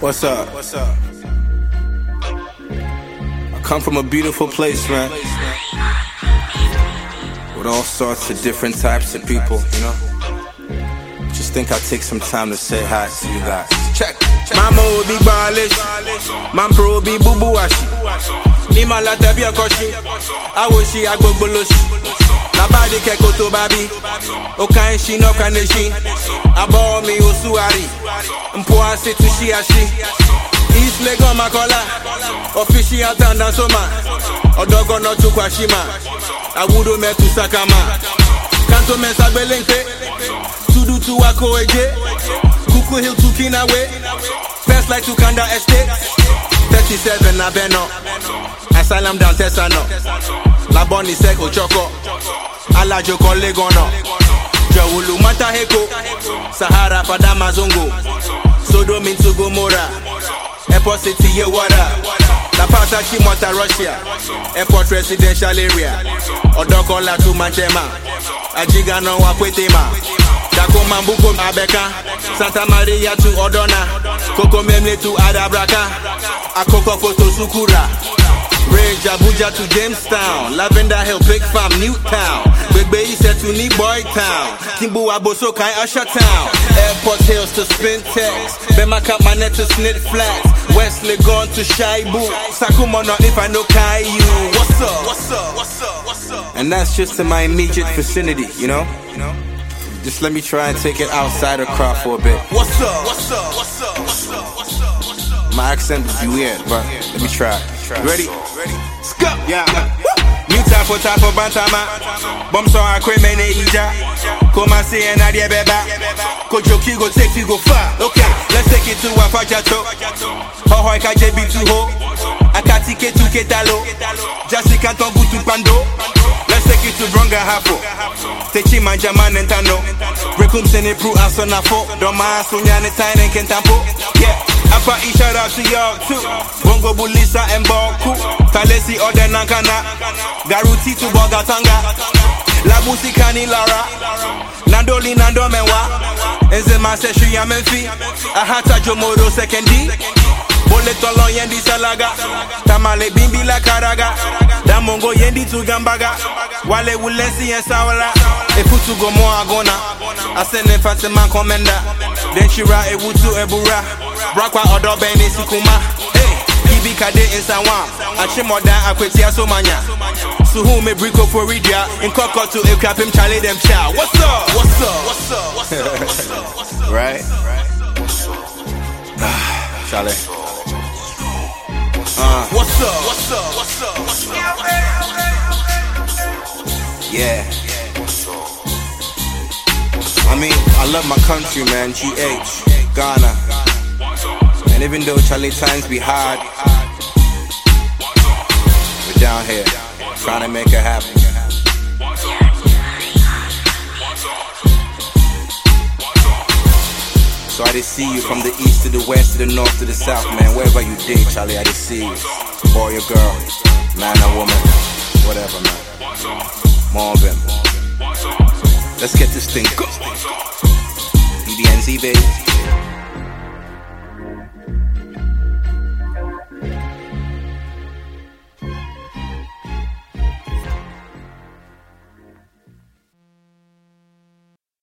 What's up? What's up? I come from a beautiful place, man. With all sorts of different types of people, you know? Think I'll take some time to say hi to you guys. Check. Mama will be ballish. Man pro be boo boo washi. Ni malata bi akoshi. Awoshi Agbogbloshie. Labadi keko to babi. Okan shi no kaneshi. Abo mi osuari. Mpo ase tu shi ashi. East Legon Makola. Official tanda soma. Odogo no tukwashima. Awudo metu sakama. Kanto mensa belenke. Tudu tu wako eje. Kuku hill to Kinawe. First like to Kanda Estate. 37 na Beno. Asylum down Tesano. Labone Seko oh, Choco. Alajo kon Legono. Jawulu Mata Heko. Sahara Pada Mazongo. Sodom into Gomorrah. Airport City, up? La Pasa Chimota, Russia. Airport residential area. Odokola to Manchema. Ajiga no Dako Abeka. Santa Maria to Odona. Kokomlemle to Adabraka. Akoko Sukura. Range Abuja to Jamestown. Lavender Hill, Big Farm, Newtown. To Town. Kimbu Aboso Kai Town. Airport Hills to Spintex. To Snit Flats. To Shaibu. Sakumono if I know Caillou. What's up? What's up? What's up? What's up? And that's just in my immediate vicinity, you know? You know? Just let me try and take it outside of crowd for a bit. What's up? What's up? What's up? What's up? What's up? What's up? My accent is weird, but let me try. You ready? Ready? Scup! Yeah. New time for time for Bantama. Bomb so I quit many ija. Come and see an idea beba. Kojo go take you go far. Okay, let's take it to Wafajato. Ho ho ka jebi tu ho. Akati ke tu ke talo. Jasi kanton butu pando. Take it to Brong Ahafo. Techi manja man entano. Rekum sene pru asonafo. Doma Sunyani tine Kintampo. Yeah. Apa out to y'all too. Bongo Bulisa and Bawku. Talesi Ode Nankana. Garuti to Bolgatanga. La musica ni Lara. Nandoli Nando Menwa. Enzema Seshu Yamenfi. Ahata Jomoro Sekondi. Bole tolo yendi salaga. Tamale bimbi la karaga. Damongo yendi tu gambaga. Wale wulensi en sawala. Efutu gomo agona. Asene fatima komenda. Then shira ewutu ebura. Brakwa odo beni sikuma. Kibi kade insanwa. Achimoda akweti asomanya. Suhu me briko for ridia. Nkoko to ekrapim chale them chow. What's up? What's up? What's up? What's up? What's up? What's up? Right? Chale. Uh. What's up? What's up? What's up? Yeah. I mean, I love my country, man. GH, Ghana. And even though Charlie times be hard, we're down here trying to make it happen. So I just see you from the east to the west to the north to the south, man. Wherever you dig, Charlie, I just see you. Boy or girl, man or woman, whatever, man. Marvin. Let's get this thing go. BBNZ, baby.